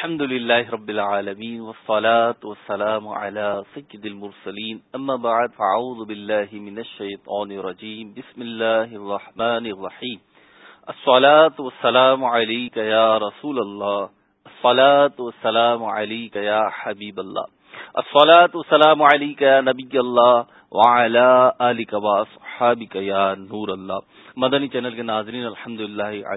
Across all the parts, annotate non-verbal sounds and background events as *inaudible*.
الحمد لله رب العالمين والصلاة والسلام على سيد المرسلين. أما بعد فعوذ بالله من الشيطان الرجيم. بسم الله الرحمن الرحيم. الصلاة والسلام عليك يا رسول الله. الصلاة والسلام عليك يا حبيب الله. الصلاة والسلام عليك يا نبي الله. وعلى آلك وأصحابك يا نور الله مدنی چینل کے ناظرین الحمد للہ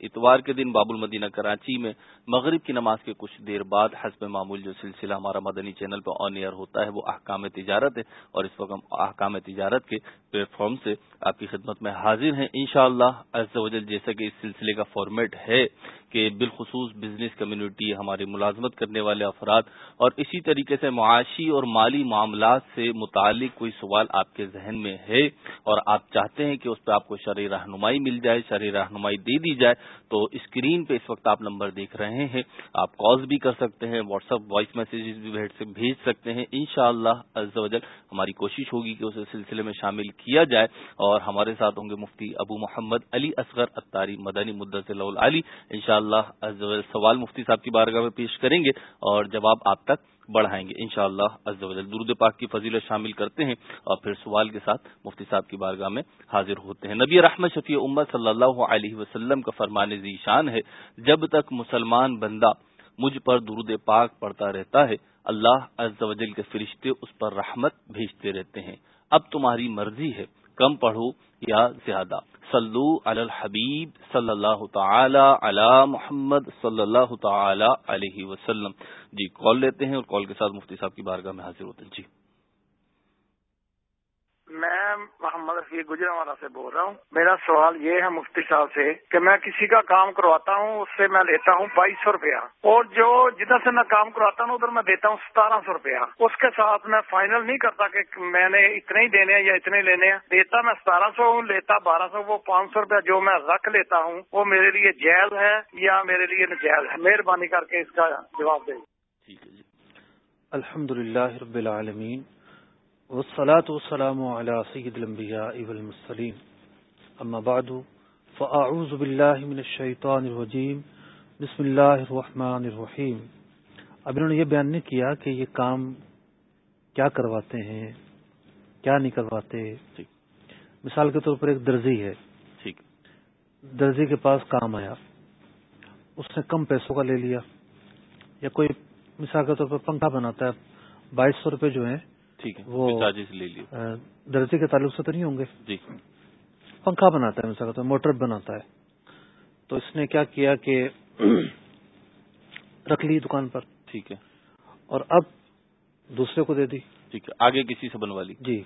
اتوار کے دن باب المدینہ کراچی میں مغرب کی نماز کے کچھ دیر بعد حسب معمول جو سلسلہ ہمارا مدنی چینل پہ آن ایئر ہوتا ہے، وہ احکام تجارت ہے۔ اور اس وقت ہم احکام تجارت کے پلیٹ فارم سے آپ کی خدمت میں حاضر ہیں۔ انشاءاللہ شاء اللہ جیسا کہ اس سلسلے کا فارمیٹ ہے کہ بالخصوص بزنس کمیونٹی ہماری ملازمت کرنے والے افراد، اور اسی طریقے سے معاشی اور مالی معاملات سے متعلق کوئی سوال آپ کے ذہن میں ہے اور آپ چاہتے ہیں کہ اس پہ آپ کو شرح رہنمائی مل جائے شرح رہنمائی دے دی جائے، تو اسکرین پہ اس وقت آپ نمبر دیکھ رہے ہیں۔ آپ کالز بھی کر سکتے ہیں واٹس ایپ وائس میسیجز بھی بھیج سکتے ہیں۔ ان شاء اللہ ہماری کوشش ہوگی کہ اسے سلسلے میں شامل کیا جائے۔ اور ہمارے ساتھ ہوں گے مفتی ابو محمد علی اصغر اتاری مدنی مدت علی ان شاء اللہ سوال مفتی صاحب کی بارگاہ میں پیش کریں گے اور جواب آپ تک بڑھائیں گے۔ انشاءاللہ شاء اللہ درود پاک کی فضیلت شامل کرتے ہیں اور پھر سوال کے ساتھ مفتی صاحب کی بارگاہ میں حاضر ہوتے ہیں۔ نبی رحمت شفیع امت صلی اللہ علیہ وسلم کا فرمان ذیشان ہے، جب تک مسلمان بندہ مجھ پر درود پاک پڑتا رہتا ہے، اللہ عز و جل کے فرشتے اس پر رحمت بھیجتے رہتے ہیں۔ اب تمہاری مرضی ہے۔ کم پڑھو یا زیادہ۔ صلو علی الحبیب صلی اللہ تعالی علی محمد صلی اللہ تعالی علیہ وسلم۔ جی کال لیتے ہیں اور کال کے ساتھ مفتی صاحب کی بارگاہ میں حاضر ہوتے ہیں۔ جی۔ میں محمد رفیق گجرا والا سے بول رہا ہوں۔ میرا سوال یہ ہے مفتی صاحب سے کہ میں کسی کا کام کرواتا ہوں، اس سے میں لیتا ہوں بائیس سو روپیہ۔ اور جو جدھر سے میں کام کرواتا ہوں، ادھر میں دیتا ہوں ستارہ سو روپیہ۔ اس کے ساتھ میں فائنل نہیں کرتا کہ میں نے اتنے ہی دینے ہیں یا اتنے لینے ہیں۔ دیتا میں ستارہ سو ہوں، لیتا بارہ سو، وہ پانچ سو روپیہ جو میں رکھ لیتا ہوں، وہ میرے لیے جیل ہے یا میرے لیے نجائز ہے؟ مہربانی کر کے اس کا جواب دیں۔ جی۔ الحمد للہ رب العالمین۔ والصلاة والسلام على سيد الانبياء والمرسلين. اما بعد فاعوذ بالله من الشيطان الرجيم. بسم الله الرحمن الرحيم. اب انہوں نے یہ بیان نہیں کیا کہ یہ کام کیا کرواتے ہیں کیا نہیں کرواتے۔ مثال کے طور پر ایک درزی ہے۔ درزی کے پاس کام آیا۔ اس نے کم پیسوں کا لے لیا۔ یا کوئی مثال کے طور پر پنکھا بناتا ہے۔ بائیس سو روپے جو ہیں ٹھیک ہے وہ لے درجے کے تعلق سے تو نہیں ہوں گے؟ جی۔ پنکھا بناتا ہے مثال موٹر بناتا ہے۔ تو اس نے کیا کیا کہ رکھ لی دکان پر۔ ٹھیک ہے۔ اور اب دوسرے کو دے دی۔ ٹھیک ہے آگے کسی سے بنوا لی۔ جی۔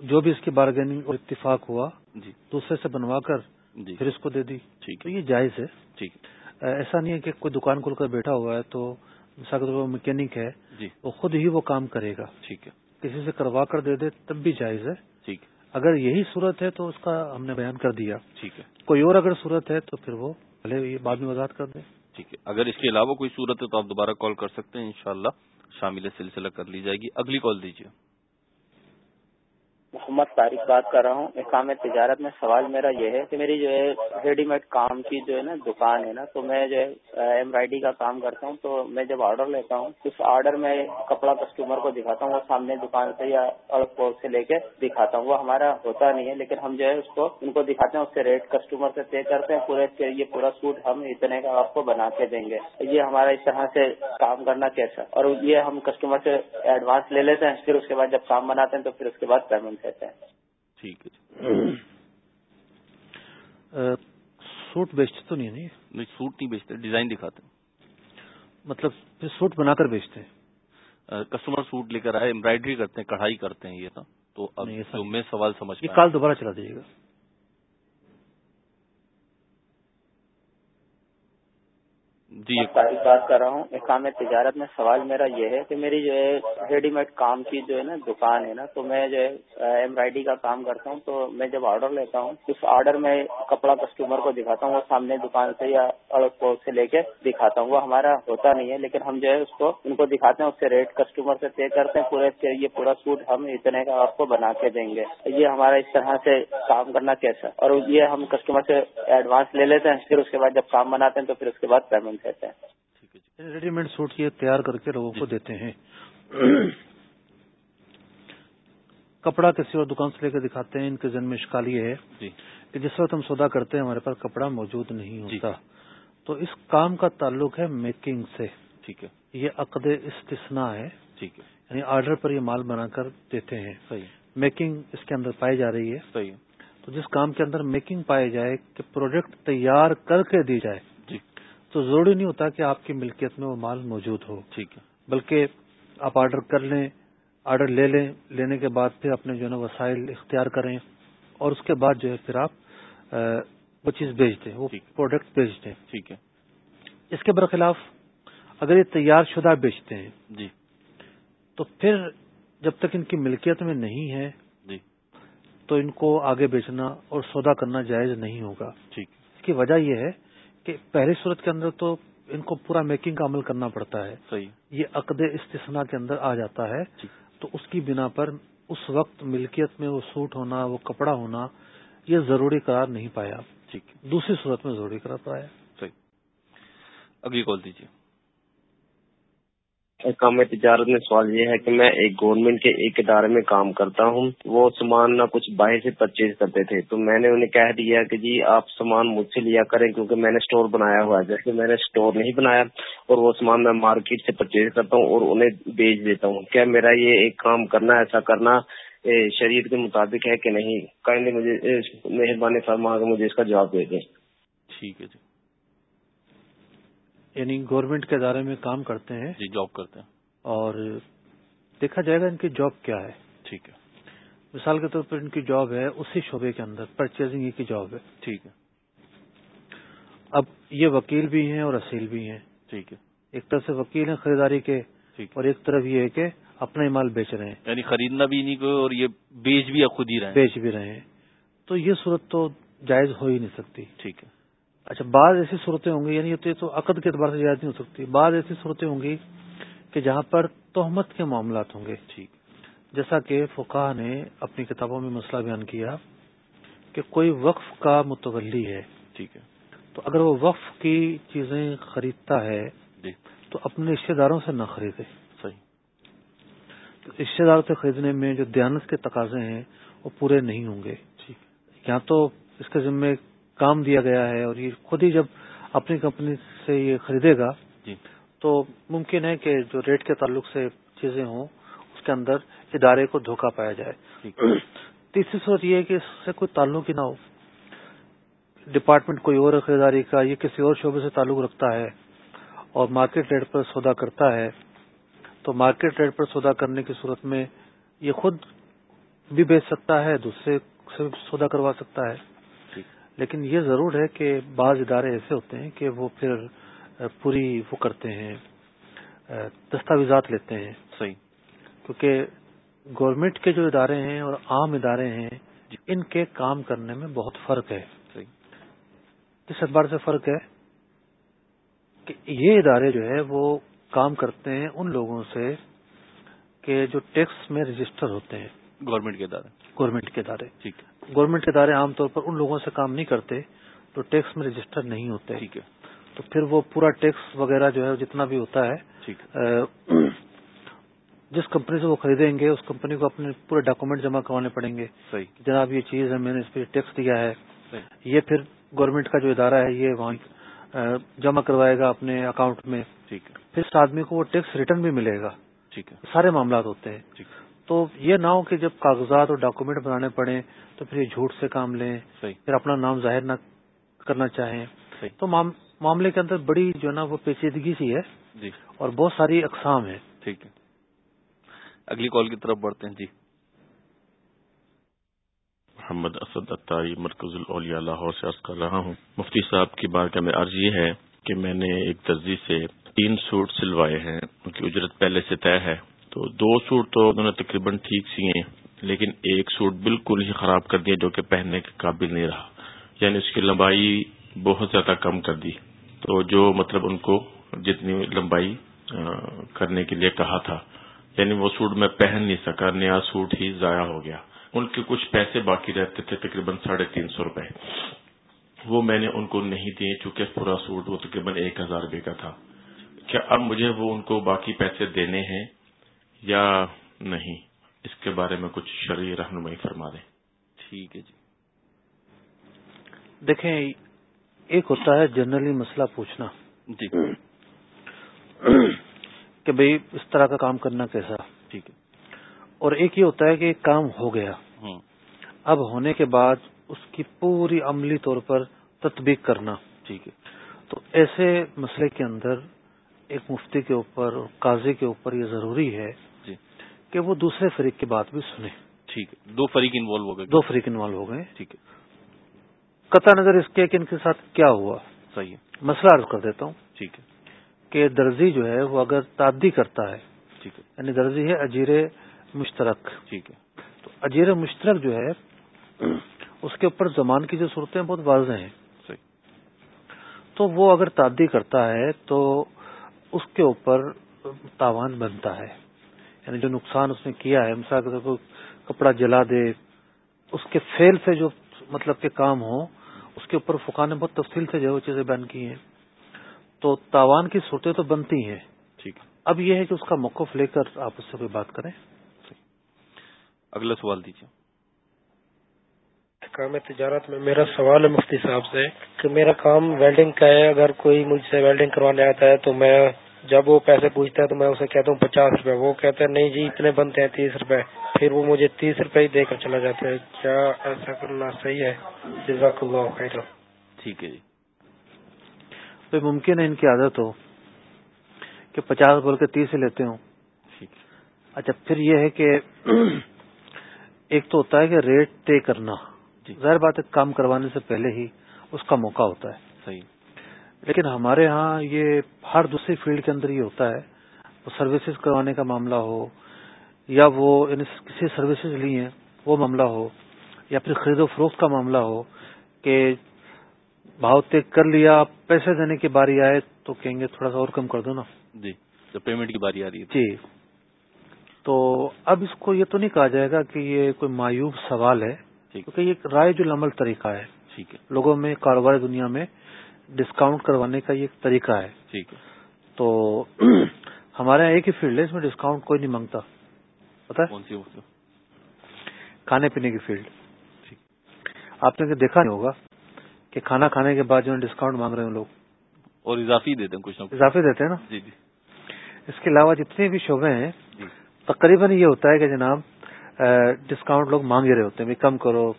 جو بھی اس کی بارگیننگ اور اتفاق ہوا جی۔ دوسرے سے بنوا کر جی۔ پھر اس کو دے دی۔ ٹھیک ہے۔ یہ جائز ہے۔ ٹھیک ایسا نہیں ہے کہ کوئی دکان کھول کر بیٹھا ہوا ہے تو مثال وہ میکینک ہے جی۔ وہ خود ہی وہ کام کرے گا۔ ٹھیک ہے۔ کسی سے کروا کر دے دے تب بھی جائز ہے۔ ٹھیک۔ اگر یہی صورت ہے تو اس کا ہم نے بیان کر دیا۔ ٹھیک ہے۔ کوئی اور اگر صورت ہے تو پھر وہ پہلے بعد میں وضاحت کر دیں ٹھیک ہے۔ اگر اس کے علاوہ کوئی صورت ہے تو آپ دوبارہ کال کر سکتے ہیں انشاءاللہ شامل سلسلہ کر لی جائے گی۔ اگلی کال دیجیے۔ محمد طارق بات کر رہا ہوں۔ اقام تجارت میں سوال میرا یہ ہے کہ میری جو ہے ریڈی میڈ کام کی جو ہے نا دکان ہے نا، تو میں جو ہے ایمبرائڈری کا کام کرتا ہوں۔ تو میں جب آرڈر لیتا ہوں، اس آرڈر میں کپڑا کسٹمر کو دکھاتا ہوں، وہ سامنے دکان سے یا سے لے کے دکھاتا ہوں۔ وہ ہمارا ہوتا نہیں ہے، لیکن ہم جو ہے اس کو، ان کو دکھاتے ہیں، اس سے ریٹ کسٹمر سے طے کرتے ہیں۔ پورے یہ پورا سوٹ ہم اتنے کا آپ کو بنا کے دیں گے۔ یہ ہمارا اس طرح سے کام کرنا کیسا؟ اور یہ ہم کسٹمر سے ایڈوانس لے لیتے ہیں، پھر اس کے بعد جب کام بناتے ہیں، تو پھر اس کے بعد پیمنٹ کہتے ہیں۔ ٹھیک ہے سوٹ بیچتے تو نہیں نہیں سوٹ نہیں بیچتے ڈیزائن دکھاتے مطلب پھر سوٹ بنا کر بیچتے ہیں؟ کسٹمر سوٹ لے کر آئے امبرائڈری کرتے ہیں کڑھائی کرتے ہیں یہ تو۔ اب میں سوال سمجھ یہ کال دوبارہ چلا دیجیے گا۔ جی۔ تاریخ بات کر رہا ہوں۔ اقام تجارت میں سوال میرا یہ ہے کہ میری جو ہے ریڈی میڈ کام کی جو ہے نا دکان ہے نا، تو میں جو ہے ایمبرائڈری کا کام کرتا ہوں، تو میں جب آرڈر لیتا ہوں، اس آرڈر میں کپڑا کسٹمر کو دکھاتا ہوں، وہ سامنے دکان سے یا سے لے کے دکھاتا ہوں۔ وہ ہمارا ہوتا نہیں ہے، لیکن ہم جو ہے اس کو، ان کو دکھاتے ہیں، اس سے ریٹ کسٹمر سے طے کرتے ہیں۔ پورے یہ پورا سوٹ ہم اتنے کا آپ کو بنا کے دیں گے۔ یہ ہمارا اس طرح سے کام کرنا کیسا؟ اور یہ ہم کسٹمر سے ایڈوانس لے لیتے ہیں، پھر اس کے بعد جب کام بناتے ہیں، تو پھر اس کے بعد پیمنٹ ہیں ریڈی میڈ سوٹ یہ تیار کر کے لوگوں کو جی۔ دیتے ہیں۔ کپڑا کسی اور دکان سے لے کے دکھاتے ہیں ان کے ذن میں اشکال یہ ہے جی۔ کہ جس وقت ہم سودا کرتے ہیں ہمارے پاس کپڑا موجود نہیں جی۔ ہوتا۔ تو اس کام کا تعلق ہے میکنگ سے۔ ٹھیک ہے۔ یہ عقد استثنا ہے۔ ٹھیک ہے۔ یعنی آرڈر پر یہ مال بنا کر دیتے ہیں۔ صحیح۔ میکنگ اس کے اندر پائی جا رہی ہے۔ صحیح۔ تو جس کام کے اندر میکنگ پائی جائے کہ پروڈکٹ تیار کر کے دی جائے۔ تو ضروری نہیں ہوتا کہ آپ کی ملکیت میں وہ مال موجود ہو۔ ٹھیک ہے۔ بلکہ آپ آرڈر کر لیں آرڈر لے لیں لینے کے بعد پھر اپنے جو ہے نا وسائل اختیار کریں اور اس کے بعد جو ہے پھر آپ وہ چیز بیچ دیں وہ پروڈکٹ بیچ دیں۔ ٹھیک ہے۔ اس کے برخلاف اگر یہ تیار شدہ بیچتے ہیں جی۔ تو پھر جب تک ان کی ملکیت میں نہیں ہے جی۔ تو ان کو آگے بیچنا اور سودا کرنا جائز نہیں ہوگا۔ ٹھیک۔ اس کی وجہ یہ ہے کہ پہلی صورت کے اندر تو ان کو پورا میکنگ کا عمل کرنا پڑتا ہے۔ صحیح۔ یہ عقد استثنا کے اندر آ جاتا ہے۔ تو اس کی بنا پر اس وقت ملکیت میں وہ سوٹ ہونا وہ کپڑا ہونا یہ ضروری قرار نہیں پایا۔ ٹھیک۔ دوسری صورت میں ضروری قرار پایا۔ صحیح۔ اگلی کال دیجیے۔ کام تجارت میں سوال یہ ہے کہ میں ایک گورنمنٹ کے ایک ادارے میں کام کرتا ہوں، وہ سامان نہ کچھ باہر سے پرچیز کرتے تھے۔ تو میں نے انہیں کہہ دیا کہ جی آپ سامان مجھ سے لیا کریں، کیونکہ میں نے اسٹور بنایا ہوا ہے۔ جیسے میں نے اسٹور نہیں بنایا اور وہ سامان میں مارکیٹ سے پرچیز کرتا ہوں اور انہیں بیچ دیتا ہوں۔ کیا میرا یہ ایک کام کرنا، ایسا کرنا شریعت کے مطابق ہے کہ نہیں؟ کہیں مجھے مہربانی فرما کے مجھے اس کا جواب دے دیں۔ ٹھیک ہے جی۔ یعنی گورنمنٹ کے ادارے میں کام کرتے ہیں جی جاب کرتے ہیں۔ اور دیکھا جائے گا ان کی جاب کیا ہے۔ ٹھیک ہے۔ مثال کے طور پر ان کی جاب ہے اسی شعبے کے اندر پرچیزنگ کی جاب ہے۔ ٹھیک ہے۔ اب یہ وکیل بھی ہیں اور اصیل بھی ہیں۔ ٹھیک ہے۔ ایک طرف سے وکیل ہیں خریداری کے اور ایک طرف یہ ہے کہ اپنا مال بیچ رہے ہیں۔ یعنی خریدنا بھی نہیں کو اور یہ بیچ بھی خود ہی رہے بیچ بھی رہے ہیں۔ تو یہ صورت تو جائز ہو ہی نہیں سکتی۔ ٹھیک ہے۔ اچھا بعض ایسی صورتیں ہوں گی یعنی یہ تو عقد کے اعتبار سے جائز نہیں ہو سکتی بعض ایسی صورتیں ہوں گی کہ جہاں پر تہمت کے معاملات ہوں گے۔ ٹھیک۔ جیسا کہ فقہ نے اپنی کتابوں میں مسئلہ بیان کیا کہ کوئی وقف کا متولی ہے۔ ٹھیک ہے۔ تو اگر وہ وقف کی چیزیں خریدتا ہے جی۔ تو اپنے رشتے داروں سے نہ خریدے۔ صحیح۔ رشتے داروں سے خریدنے میں جو دیانت کے تقاضے ہیں وہ پورے نہیں ہوں گے۔ ٹھیک۔ یہاں تو اس کے ذمے کام دیا گیا ہے اور یہ خود ہی جب اپنی کمپنی سے یہ خریدے گا جی۔ تو ممکن ہے کہ جو ریٹ کے تعلق سے چیزیں ہوں اس کے اندر ادارے کو دھوکہ پایا جائے۔ *clears throat* تیسری صورت یہ ہے کہ اس سے کوئی تعلق ہی نہ ہو۔ ڈپارٹمنٹ کوئی اور خریداری کا یہ کسی اور شعبے سے تعلق رکھتا ہے اور مارکیٹ ریٹ پر سودا کرتا ہے تو مارکیٹ ریٹ پر سودا کرنے کی صورت میں یہ خود بھی بیچ سکتا ہے دوسرے سے سودا کروا سکتا ہے۔ لیکن یہ ضرور ہے کہ بعض ادارے ایسے ہوتے ہیں کہ وہ پھر پوری وہ کرتے ہیں دستاویزات لیتے ہیں۔ صحیح۔ کیونکہ گورنمنٹ کے جو ادارے ہیں اور عام ادارے ہیں ان کے کام کرنے میں بہت فرق ہے۔ صحیح۔ کس اعتبار سے فرق ہے کہ یہ ادارے جو ہے وہ کام کرتے ہیں ان لوگوں سے کہ جو ٹیکس میں رجسٹر ہوتے ہیں۔ گورنمنٹ کے ادارے۔ گورنمنٹ کے ادارے۔ ٹھیک گورنمنٹ کے ادارے عام طور پر ان لوگوں سے کام نہیں کرتے تو ٹیکس میں رجسٹر نہیں ہوتے۔ ٹھیک ہے۔ تو پھر وہ پورا ٹیکس وغیرہ جو ہے جتنا بھی ہوتا ہے جس کمپنی سے وہ خریدیں گے اس کمپنی کو اپنے پورے ڈاکومنٹ جمع کروانے پڑیں گے۔ جناب یہ چیز ہے میں نے اس پہ ٹیکس دیا ہے۔ یہ پھر گورنمنٹ کا جو ادارہ ہے یہ وہاں جمع کروائے گا اپنے اکاؤنٹ میں۔ پھر اس آدمی کو وہ ٹیکس ریٹرن بھی ملے گا۔ سارے معاملات ہوتے ہیں۔ تو یہ نہ ہو کہ جب کاغذات اور ڈاکومنٹ بنانے پڑیں تو پھر یہ جھوٹ سے کام لیں پھر اپنا نام ظاہر نہ کرنا چاہیں۔ تو معاملے کے اندر بڑی جو ہے نا وہ پیچیدگی سی ہے جی۔ اور بہت ساری اقسام ہے ٹھیک ہے۔ اگلی کال کی طرف بڑھتے ہیں۔ جی۔ محمد اسد اتاری مرکز الاولیاء لاہور سے عرض کر رہا ہوں۔ مفتی صاحب کی بات کا میں عرض یہ ہے کہ میں نے ایک درجی سے تین سوٹ سلوائے ہیں۔ ان کی اجرت پہلے سے طے ہے۔ تو دو سوٹ تو انہوں نے تقریباً ٹھیک سیے لیکن ایک سوٹ بالکل ہی خراب کر دیا جو کہ پہننے کے قابل نہیں رہا۔ یعنی اس کی لمبائی بہت زیادہ کم کر دی۔ تو جو مطلب ان کو جتنی لمبائی کرنے کے لیے کہا تھا یعنی وہ سوٹ میں پہن نہیں سکا، نیا سوٹ ہی ضائع ہو گیا۔ ان کے کچھ پیسے باقی رہتے تھے، تقریباً ساڑھے تین سو روپے۔ وہ میں نے ان کو نہیں دیے، چونکہ پورا سوٹ وہ تقریباً ایک ہزار روپے کا تھا۔ کیا اب مجھے وہ ان کو باقی پیسے دینے ہیں؟ یا نہیں؟ اس کے بارے میں کچھ شرعی رہنمائی فرما دیں۔ ٹھیک ہے جی۔ دیکھیں ایک ہوتا ہے جنرلی مسئلہ پوچھنا۔ جی۔ کہ بھئی اس طرح کا کام کرنا کیسا؟ ٹھیک ہے۔ اور ایک یہ ہوتا ہے کہ کام ہو گیا۔ ہوں اب ہونے کے بعد اس کی پوری عملی طور پر تطبیق کرنا۔ ٹھیک ہے۔ تو ایسے مسئلے کے اندر ایک مفتی کے اوپر اور قاضی کے اوپر یہ ضروری ہے کہ وہ دوسرے فریق کی بات بھی سنیں۔ ٹھیک ہے۔ دو فریق انوالو ہو گئے۔ دو فریق انوالو ہو گئے۔ ٹھیک ہے۔ قطع نظر اس کے کہ ان کے ساتھ کیا ہوا۔ صحیح ہے۔ مسئلہ عرض کر دیتا ہوں ٹھیک ہے۔ کہ درزی جو ہے وہ اگر تعدی کرتا ہے ٹھیک ہے۔ یعنی درزی ہے اجیر مشترک۔ ٹھیک ہے۔ تو اجیر مشترک جو ہے اس کے اوپر زمان کی جو صورتیں بہت واضح ہیں۔ صحیح۔ تو وہ اگر تعدی کرتا ہے تو اس کے اوپر تاوان بنتا ہے۔ یعنی جو نقصان اس نے کیا ہے مثال کے طور پر کپڑا جلا دے اس کے فیل سے جو مطلب کہ کام ہو اس کے اوپر فقہ نے بہت تفصیل سے جو چیزیں بیان کی ہیں۔ تو تاوان کی صورتیں تو بنتی ہیں۔ ٹھیک ہے۔ اب یہ ہے کہ اس کا موقف لے کر آپ اس سے کوئی بات کریں۔ اگلا سوال دیجیے۔ کام تجارت میں میرا سوال ہے مفتی صاحب سے کہ میرا کام ویلڈنگ کا ہے اگر کوئی مجھ سے ویلڈنگ کروانے آتا ہے تو میں جب وہ پیسے پوچھتا ہے تو میں اسے کہتا ہوں پچاس روپے وہ کہتا ہے نہیں جی اتنے بنتے ہیں تیس روپے۔ پھر وہ مجھے تیس روپے ہی دے کر چلا جاتا ہے۔ کیا ایسا کرنا صحیح ہے؟ جزاک اللہ خیر ٹھیک ہے جی۔ تو ممکن ہے ان کی عادت ہو کہ پچاس بول کے تیس ہی لیتے ہوں۔ اچھا پھر یہ ہے کہ *clears throat* ایک تو ہوتا ہے کہ ریٹ طے کرنا۔ جی۔ ظاہر بات ہے کام کروانے سے پہلے ہی اس کا موقع ہوتا ہے۔ صحیح۔ لیکن ہمارے ہاں یہ ہر دوسری فیلڈ کے اندر یہ ہوتا ہے وہ سروسز کروانے کا معاملہ ہو یا وہ یعنی کسی سروسز لی ہیں وہ معاملہ ہو یا پھر خرید و فروخت کا معاملہ ہو کہ بھاؤ طے کر لیا پیسے دینے کی باری آئے تو کہیں گے تھوڑا سا اور کم کر دو نا۔ جی جب پیمنٹ کی باری آ رہی ہے۔ جی۔ تو اب اس کو یہ تو نہیں کہا جائے گا کہ یہ کوئی معیوب سوال ہے کیونکہ یہ رائے جو العمل طریقہ ہے۔ ٹھیک ہے۔ لوگوں میں کاروباری دنیا میں ڈسکاؤنٹ کروانے کا یہ ایک طریقہ ہے۔ ٹھیک ہے۔ تو *clears throat* ہمارے یہاں ایک ہی فیلڈ ہے اس میں ڈسکاؤنٹ کوئی نہیں مانگتا۔ پتا ہے؟ کون سی وقت؟ کھانے پینے کی فیلڈ آپ نے دیکھا نہیں ہوگا کہ کھانا کھانے کے بعد جو ہے ڈسکاؤنٹ مانگ رہے ہیں لوگ۔ اور اضافی دیتے ہیں کچھ نہ کچھ۔ اضافے دیتے ہیں نا؟ جی جی۔ اس کے علاوہ جتنے بھی شعبے ہیں جی۔ تقریباً یہ ہوتا ہے کہ جناب ڈسکاؤنٹ لوگ مانگ ہی رہے ہوتے ہیں بھی کم کرو۔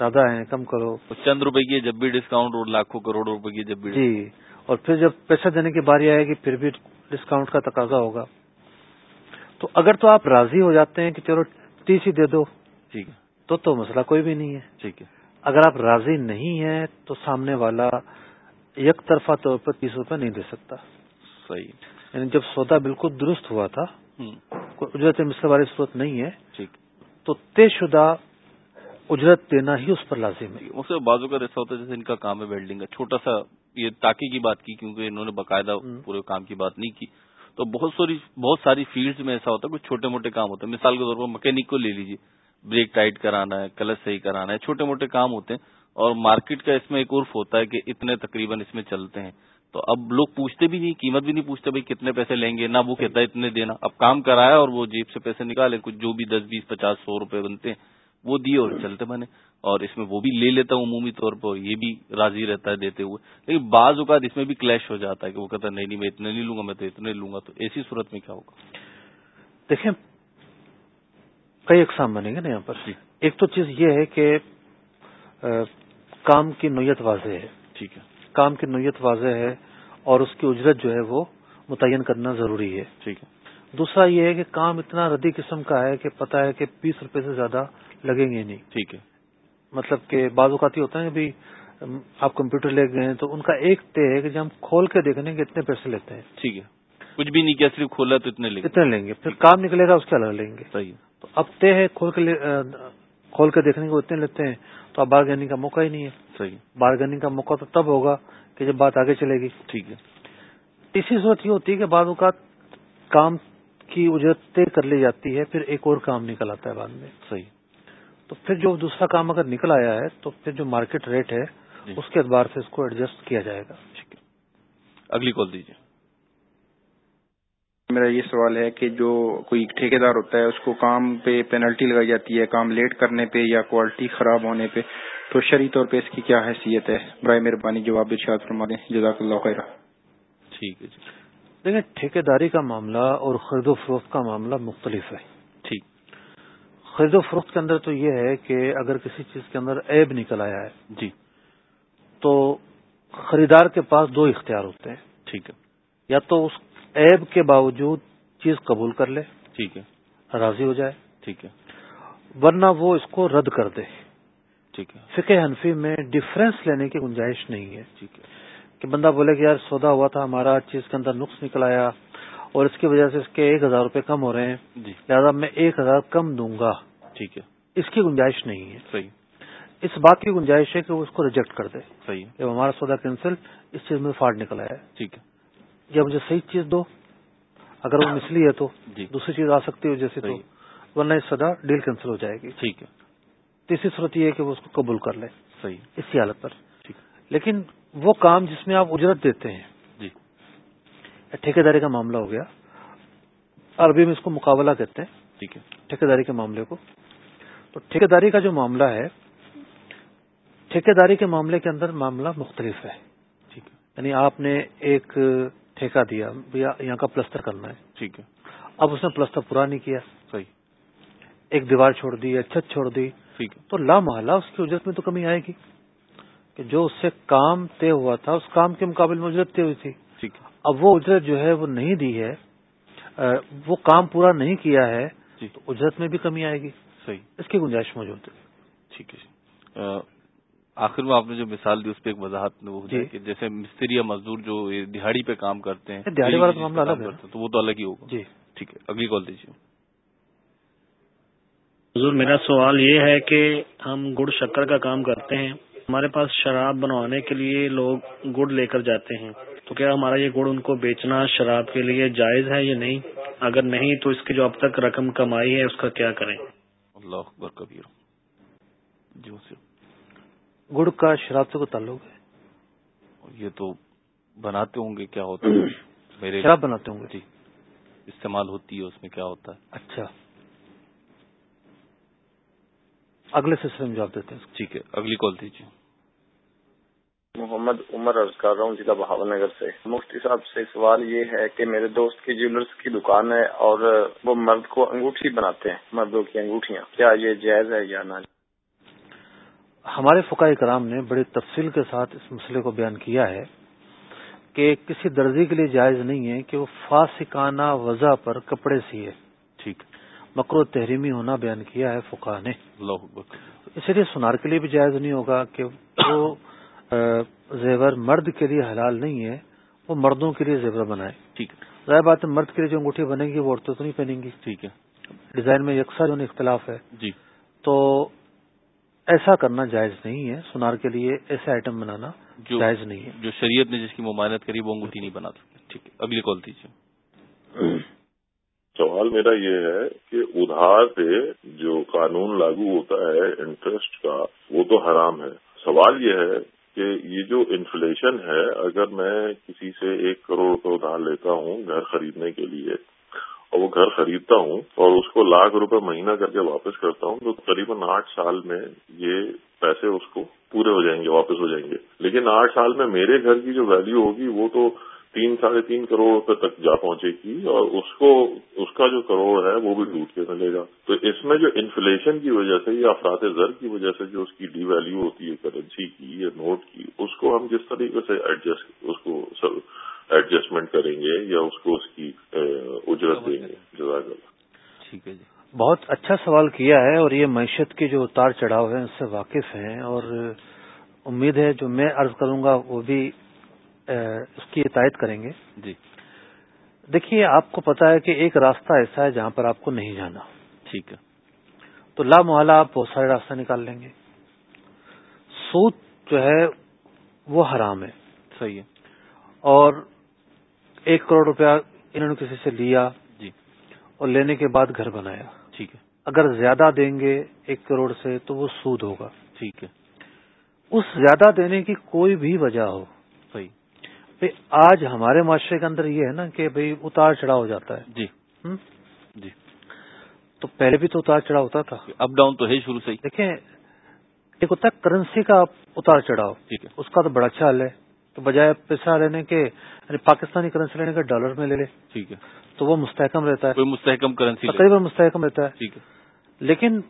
زیادہ ہیں کم کرو۔ چند روپے کی جب بھی ڈسکاؤنٹ اور لاکھوں کروڑوں روپے کی جب بھی جی۔ اور پھر جب پیسہ دینے کی باری آئے گی پھر بھی ڈسکاؤنٹ کا تقاضا ہوگا۔ تو اگر تو آپ راضی ہو جاتے ہیں کہ چلو تیس ہی دے دو ٹھیک ہے۔ تو تو مسئلہ کوئی بھی نہیں ہے۔ ٹھیک ہے۔ اگر آپ راضی نہیں ہیں تو سامنے والا یک طرفہ طور پر تیس روپے نہیں دے سکتا۔ صحیح۔ یعنی جب سودا بالکل درست ہوا تھا اجرت مثل والی صورت نہیں ہے ٹھیک۔ تو طے شدہ اجرت دینا ہی اس پر لازم ہے۔ اس بازو کا ایسا ہوتا ہے جیسے ان کا کام ہے ویلڈنگ کا۔ چھوٹا سا یہ تاکی کی بات کی کیونکہ انہوں نے باقاعدہ۔ پورے کام کی بات نہیں کی۔ تو بہت ساری بہت ساری فیلڈز میں ایسا ہوتا ہے کچھ چھوٹے موٹے کام ہوتے ہیں۔ مثال کے طور پر مکینک کو لے لیجیے بریک ٹائٹ کرانا ہے کلچ صحیح کرانا ہے چھوٹے موٹے کام ہوتے ہیں۔ اور مارکیٹ کا اس میں ایک عرف ہوتا ہے کہ اتنے تقریباً اس میں چلتے ہیں۔ تو اب لوگ پوچھتے بھی نہیں قیمت بھی نہیں پوچھتے بھائی کتنے پیسے لیں گے نہ وہ کہتا ہے اتنے دینا۔ اب کام کرایا اور وہ جیب سے پیسے نکالے کچھ جو بھی دس بیس پچاس سو روپے بنتے ہیں۔ وہ دیے اور چلتے بنے۔ اور اس میں وہ بھی لے لیتا ہوں عمومی طور پر یہ بھی راضی رہتا ہے دیتے ہوئے۔ لیکن بعض اوقات اس میں بھی کلیش ہو جاتا ہے کہ وہ کہتا ہے نہیں نہیں میں اتنے نہیں لوں گا میں تو اتنے لوں گا۔ تو ایسی صورت میں کیا ہوگا؟ دیکھیں کئی اقسام بنیں گے نا یہاں پر۔ جی۔ ایک تو چیز یہ ہے کہ کام کی نوعیت واضح ہے۔ ٹھیک ہے۔ کام کی نوعیت واضح ہے اور اس کی اجرت جو ہے وہ متعین کرنا ضروری ہے۔ ٹھیک ہے۔ دوسرا یہ ہے کہ کام اتنا ردی قسم کا ہے کہ پتا ہے کہ بیس روپے سے زیادہ لگیں گے نہیں۔ ٹھیک ہے۔ مطلب کہ بعض اوقات یہ ہوتا ہے کہ بھی ام، آپ کمپیوٹر لے گئے ہیں تو ان کا ایک طے ہے کہ جب ہم کھول کے دیکھنے کے اتنے پیسے لیتے ہیں۔ ٹھیک ہے۔ کچھ بھی نہیں کیا صرف کھولا تو اتنے لے اتنے لیں گے۔ پھر کام نکلے گا اس کے الگ لیں گے۔ صحیح تو اب طے ہے کھول کے کھول کے دیکھنے کو اتنے لیتے ہیں۔ تو اب بارگیننگ کا موقع ہی نہیں ہے۔ صحیح بارگیننگ کا موقع تو تب ہوگا کہ جب بات آگے چلے گی۔ ٹھیک ہے۔ اسی صورت یہ ہوتی ہے کہ بعض اوقات کام کی اجرت طے کر لی جاتی ہے پھر ایک اور کام نکل آتا ہے بعد میں۔ صحیح تو پھر جو دوسرا کام اگر نکل آیا ہے تو پھر جو مارکیٹ ریٹ ہے جی۔ اس کے اعتبار سے اس کو ایڈجسٹ کیا جائے گا۔ اگلی کال دیجیے۔ میرا یہ سوال ہے کہ جو کوئی ٹھیکیدار ہوتا ہے اس کو کام پہ پینلٹی لگائی جاتی ہے کام لیٹ کرنے پہ یا کوالٹی خراب ہونے پہ تو شرعی طور پہ اس کی کیا حیثیت ہے؟ برائے مہربانی جواب ارشاد فرما دیں۔ جزاک اللہ خیر ٹھیک ہے جی۔ دیکھیں ٹھیکیداری کا معاملہ اور خرید و فروخت کا معاملہ مختلف ہے۔ خرید و فروخت کے اندر تو یہ ہے کہ اگر کسی چیز کے اندر عیب نکل آیا ہے جی۔ تو خریدار کے پاس دو اختیار ہوتے ہیں۔ ٹھیک ہے۔ یا تو اس عیب کے باوجود چیز قبول کر لے ٹھیک ہے۔ راضی ہو جائے۔ ٹھیک ہے۔ ورنہ وہ اس کو رد کر دے۔ ٹھیک ہے۔ فقہ حنفی میں ڈفرینس لینے کی گنجائش نہیں ہے ٹھیک ہے۔ کہ بندہ بولے کہ یار سودا ہوا تھا ہمارا چیز کے اندر نقص نکل آیا۔ اور اس کی وجہ سے اس کے ایک ہزار روپے کم ہو رہے ہیں۔ جی۔ لہٰذا میں ایک ہزار کم دوں گا۔ ٹھیک ہے۔ اس کی گنجائش نہیں ہے۔ صحیح۔ اس بات کی گنجائش ہے کہ وہ اس کو ریجیکٹ کر دے۔ صحیح۔ جب ہمارا سودا کینسل اس چیز میں فالٹ نکل آیا ہے۔ ٹھیک ہے۔ یا مجھے صحیح چیز دو اگر وہ مسلی ہے تو جی۔ دوسری چیز آ سکتی ہو جیسے تو ورنہ اس سدا ڈیل کینسل ہو جائے گی۔ ٹھیک ہے۔ تیسری صورت یہ ہے کہ وہ اس کو قبول کر لے۔ صحیح۔ اسی حالت پر۔ لیکن وہ کام جس میں آپ اجرت دیتے ہیں ٹھیکیداری کا معاملہ ہو گیا۔ عربی میں اس کو مقابلہ کہتے ہیں۔ ٹھیک ہے۔ ٹھیکیداری کے معاملے کو۔ تو ٹھیکیداری کا جو معاملہ ہے ٹھیکیداری کے معاملے کے اندر معاملہ مختلف ہے۔ ٹھیک ہے۔ یعنی آپ نے ایک ٹھیکہ دیا یہاں کا پلستر کرنا ہے۔ ٹھیک ہے۔ اب اس نے پلستر پورا نہیں کیا۔ صحیح۔ ایک دیوار چھوڑ دی یا چھت چھوڑ دی۔ ٹھیک ہے۔ تو لا محلہ اس کی اجرت میں تو کمی آئے گی۔ کہ جو اس سے کام طے ہوا تھا اس کام کے مقابل میں اجرت طے ہوئی تھی۔ ٹھیک ہے۔ اب وہ اجرت جو ہے وہ نہیں دی ہے وہ کام پورا نہیں کیا ہے جی۔ تو اجرت میں بھی کمی آئے گی۔ صحیح۔ اس کی گنجائش موجود ہے۔ ٹھیک ہے جی۔ آخر میں آپ نے جو مثال دی اس پہ ایک وضاحت وہ جی۔ کہ جیسے مستری یا مزدور جو دہاڑی پہ کام کرتے ہیں دہاڑی والا معاملہ الگ ہے۔ تو وہ تو الگ ہی ہوگا۔ جی۔ ٹھیک ہے اگلی کال دیجیے۔ حضور میرا سوال یہ ہے کہ ہم گڑ شکر کا کام کرتے ہیں۔ ہمارے پاس شراب بنوانے کے لیے لوگ گڑ لے کر جاتے ہیں۔ تو کیا ہمارا یہ گڑ ان کو بیچنا شراب کے لیے جائز ہے یا نہیں؟ اگر نہیں تو اس کی جو اب تک رقم کمائی ہے اس کا کیا کریں؟ اللہ اکبر کبیر۔ جی گڑ کا شراب سے کو تعلق ہے؟ یہ تو بناتے ہوں گے کیا ہوتا ہے؟ *clears throat* میرے شراب بناتے ہوں گے؟ جی۔ استعمال ہوتی ہے اس میں کیا ہوتا ہے؟ اچھا۔ اگلے سلسلے میں جواب دیتے ہیں۔ ٹھیک ہے اگلی کال دیجیے۔ محمد عمر عرض کر رہا ہوں ضلع بہاول نگر سے۔ مفتی صاحب سے سوال یہ ہے کہ میرے دوست کی جیولرس کی دکان ہے اور وہ مرد کو انگوٹھی بناتے ہیں مردوں کی انگوٹھیاں۔ کیا یہ جائز ہے یا نہ ہمارے فقہ کرام نے بڑی تفصیل کے ساتھ اس مسئلے کو بیان کیا ہے کہ کسی درزی کے لیے جائز نہیں ہے کہ وہ فاسکانہ وضع پر کپڑے سیے۔ ٹھیک۔ مکرو تحریمی ہونا بیان کیا ہے فقہ نے۔ اسی لیے سنار کے لیے بھی جائز نہیں ہوگا کہ وہ زیور مرد کے لیے حلال نہیں ہے وہ مردوں کے لیے زیور بنائے۔ ٹھیک ظاہر بات ہے مرد کے لیے جو انگوٹھی بنے گی وہ عورتیں تو نہیں پہنیں گی۔ ٹھیک ہے۔ ڈیزائن میں یکساں جو اختلاف ہے۔ جی۔ تو ایسا کرنا جائز نہیں ہے۔ سنار کے لیے ایسے آئٹم بنانا جائز نہیں ہے۔ جو شریعت نے جس کی ممانت کری وہ انگوٹھی نہیں بنا سکتے۔ ٹھیک ہے۔ اگلی کال دیجیے۔ سوال میرا یہ ہے کہ ادھار پہ جو قانون لاگو ہوتا ہے انٹرسٹ کا وہ تو حرام ہے۔ سوال یہ ہے کہ یہ جو انفلیشن ہے، اگر میں کسی سے ایک کروڑ کا ادھار لیتا ہوں گھر خریدنے کے لیے، اور وہ گھر خریدتا ہوں اور اس کو لاکھ روپے مہینہ کر کے واپس کرتا ہوں، تو تقریباً آٹھ سال میں یہ پیسے اس کو پورے ہو جائیں گے، واپس ہو جائیں گے۔ لیکن آٹھ سال میں میرے گھر کی جو ویلیو ہوگی، وہ تو تین ساڑھے تین کروڑ روپے تک جا پہنچے گی اور اس کو اس کا جو کروڑ ہے وہ بھی ٹوٹ کے ملے گا۔ تو اس میں جو انفلیشن کی وجہ سے یا افراد زر کی وجہ سے جو اس کی ڈی ویلیو ہوتی ہے کرنسی کی یا نوٹ کی اس کو ہم جس طریقے سے ایڈجسٹ اس کو ایڈجسٹمنٹ کریں گے یا اس کو اس کی اجرت دیں گے۔ جزاک اللہ۔ ٹھیک ہے جی۔ بہت اچھا سوال کیا ہے اور یہ معیشت کے جو اتار چڑھاؤ ہیں اس سے واقف ہیں اور امید ہے جو میں عرض کروں گا وہ بھی اس کی ہدایت کریں گے۔ جی۔ دیکھیے آپ کو پتا ہے کہ ایک راستہ ایسا ہے جہاں پر آپ کو نہیں جانا۔ ٹھیک ہے۔ تو لا محالہ آپ بہت سارے راستہ نکال لیں گے۔ سود جو ہے وہ حرام ہے۔ صحیح ہے۔ اور ایک کروڑ روپیہ انہوں نے کسی سے لیا جی۔ اور لینے کے بعد گھر بنایا۔ ٹھیک ہے۔ اگر زیادہ دیں گے ایک کروڑ سے تو وہ سود ہوگا۔ ٹھیک ہے۔ اس زیادہ دینے کی کوئی بھی وجہ ہو آج ہمارے معاشرے کے اندر یہ ہے نا کہ بھئی اتار چڑھا ہو جاتا ہے۔ جی۔ جی۔ تو پہلے بھی تو اتار چڑھا ہوتا تھا۔ اپ ڈاؤن تو ہے شروع سے ہی۔ دیکھیں ایک ہوتا ہے کرنسی کا اتار چڑھاؤ۔ ٹھیک ہے۔ اس کا تو بڑا اچھا حل ہے۔ تو بجائے پیسہ لینے کے یعنی پاکستانی کرنسی لینے کے ڈالر میں لے لے۔ ٹھیک ہے۔ تو وہ مستحکم رہتا ہے۔ مستحکم کرنسی تقریباً مستحکم رہتا ہے۔ ٹھیک ہے۔ لیکن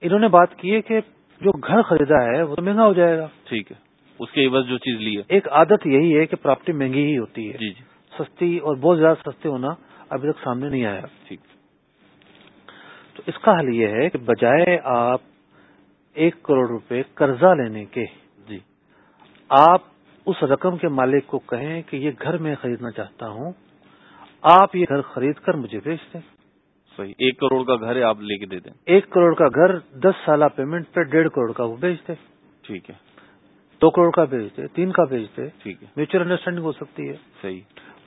انہوں نے بات کی ہے کہ جو گھر خریدا ہے وہ تو مہنگا ہو جائے گا۔ ٹھیک ہے۔ اس کے عوض جو چیز لی ہے۔ ایک عادت یہی ہے کہ پراپرٹی مہنگی ہی ہوتی ہے۔ جی جی۔ سستی اور بہت زیادہ سستے ہونا ابھی تک سامنے نہیں آیا۔ ٹھیک۔ تو اس کا حل یہ ہے کہ بجائے آپ ایک کروڑ روپے قرضہ لینے کے جی۔ آپ اس رقم کے مالک کو کہیں کہ یہ گھر میں خریدنا چاہتا ہوں۔ آپ یہ گھر خرید کر مجھے بیچ دیں۔ صحیح۔ ایک کروڑ کا گھر ہے آپ لے کے دے دیں۔ ایک کروڑ کا گھر دس سالہ پیمنٹ پہ ڈیڑھ کروڑ کا وہ بیچ دے ٹھیک ہے۔ دو کروڑ کا بیچ دے تین کا بیچ دے ٹھیک ہے۔ میوچل انڈرسٹینڈنگ ہو سکتی ہے۔ صحیح۔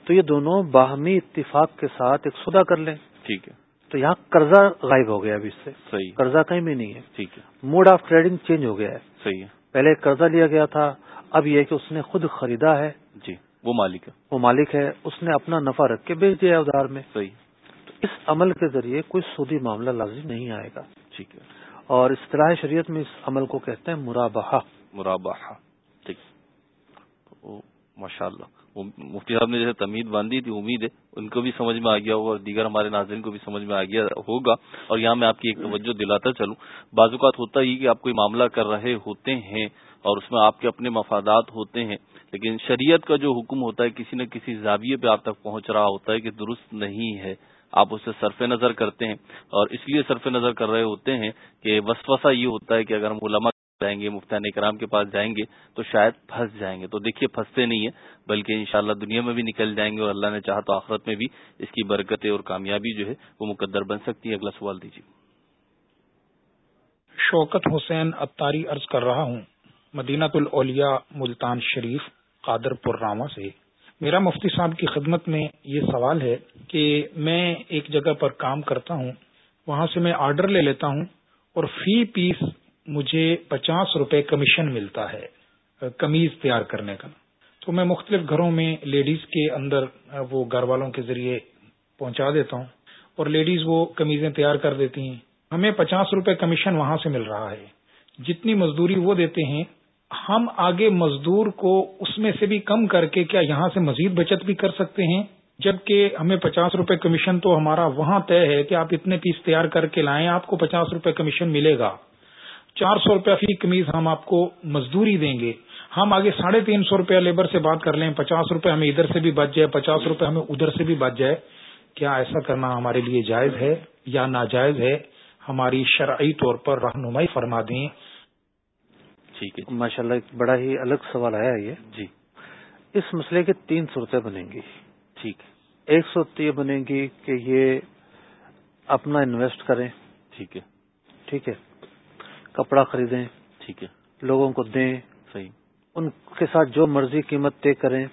تو یہ دونوں باہمی اتفاق کے ساتھ ایک سودا کر لیں۔ ٹھیک ہے۔ تو یہاں قرضہ غائب ہو گیا ابھی اس سے۔ صحیح۔ قرضہ کہیں بھی نہیں ہے۔ ٹھیک ہے۔ موڈ آف ٹریڈنگ چینج ہو گیا ہے۔ صحیح ہے۔ پہلے قرضہ لیا گیا تھا اب یہ کہ اس نے خود خریدا ہے۔ جی وہ مالک ہے۔ وہ مالک ہے اس نے اپنا نفع رکھ کے بیچ دیا ہے ادھار میں۔ صحیح۔ تو اس عمل کے ذریعے کوئی سودی معاملہ لازم نہیں آئے گا۔ ٹھیک ہے۔ اور اصطلاح شریعت میں اس عمل کو کہتے ہیں مرابحہ۔ مرابہ ٹھیک۔ ماشاء اللہ مفتی صاحب نے جیسے تمید باندھی تھی، امید ہے۔ ان کو بھی سمجھ میں آ گیا ہوگا اور دیگر ہمارے ناظرین کو بھی سمجھ میں آ گیا ہوگا۔ اور یہاں میں آپ کی ایک توجہ دلاتا چلوں۔ بعض اوقات ہوتا ہی کہ آپ کوئی معاملہ کر رہے ہوتے ہیں اور اس میں آپ کے اپنے مفادات ہوتے ہیں، لیکن شریعت کا جو حکم ہوتا ہے، کسی نہ کسی زاویے پہ آپ تک پہنچ رہا ہوتا ہے کہ درست نہیں ہے۔ آپ اسے صرف نظر کرتے ہیں۔ اور اس لیے صرف نظر کر رہے ہوتے ہیں کہ وسوسہ یہ ہوتا ہے کہ اگر ہم علماء جائیں گے مفتان کرام کے پاس جائیں گے تو شاید پھنس جائیں گے۔ تو دیکھیے، پھنستے نہیں ہیں، بلکہ انشاءاللہ دنیا میں بھی نکل جائیں گے اور اللہ نے چاہا تو آخرت میں بھی اس کی برکتیں اور کامیابی جو ہے وہ مقدر بن سکتی ہے اگلا سوال دیجیے۔ شوکت حسین اتاری عرض کر رہا ہوں مدینہ الاولیاء، ملتان شریف قادر پور راما سے۔ میرا مفتی صاحب کی خدمت میں یہ سوال ہے کہ میں ایک جگہ پر کام کرتا ہوں، وہاں سے میں آرڈر لے لیتا ہوں اور فی پیس مجھے پچاس روپے کمیشن ملتا ہے، کمیز تیار کرنے کا۔ تو میں مختلف گھروں میں لیڈیز کے اندر، وہ گھر والوں کے ذریعے پہنچا دیتا ہوں اور لیڈیز وہ کمیزیں تیار کر دیتی ہیں۔ ہمیں پچاس روپے کمیشن وہاں سے مل رہا ہے۔ جتنی مزدوری وہ دیتے ہیں، ہم آگے مزدور کو اس میں سے بھی کم کر کے کیا یہاں سے مزید بچت بھی کر سکتے ہیں؟ جبکہ ہمیں پچاس روپے کمیشن تو ہمارا وہاں طے ہے کہ آپ اتنے پیس تیار کر کے لائیں، آپ کو پچاس روپے کمیشن ملے گا۔ چار سو روپیہ فی کمیز ہم آپ کو مزدوری دیں گے۔ ہم آگے ساڑھے تین سو روپیہ لیبر سے بات کر لیں پچاس روپے ہمیں ادھر سے بھی بچ جائے پچاس روپے ہمیں ادھر سے بھی بچ جائے۔ کیا ایسا کرنا ہمارے لیے جائز ہے یا ناجائز ہے؟ ہماری شرعی طور پر رہنمائی فرما دیں۔ ٹھیک ہے۔ ماشاء اللہ ایک بڑا ہی الگ سوال آیا ہے یہ۔ جی۔ اس مسئلے کی تین صورتیں بنیں گی ٹھیک۔ ایک صورت یہ بنے گی کہ یہ اپنا انویسٹ کریں۔ ٹھیک ہے۔ ٹھیک ہے۔ کپڑا خریدیں ٹھیک ہے۔ لوگوں کو دیں صحیح۔ ان کے ساتھ جو مرضی قیمت طے کریں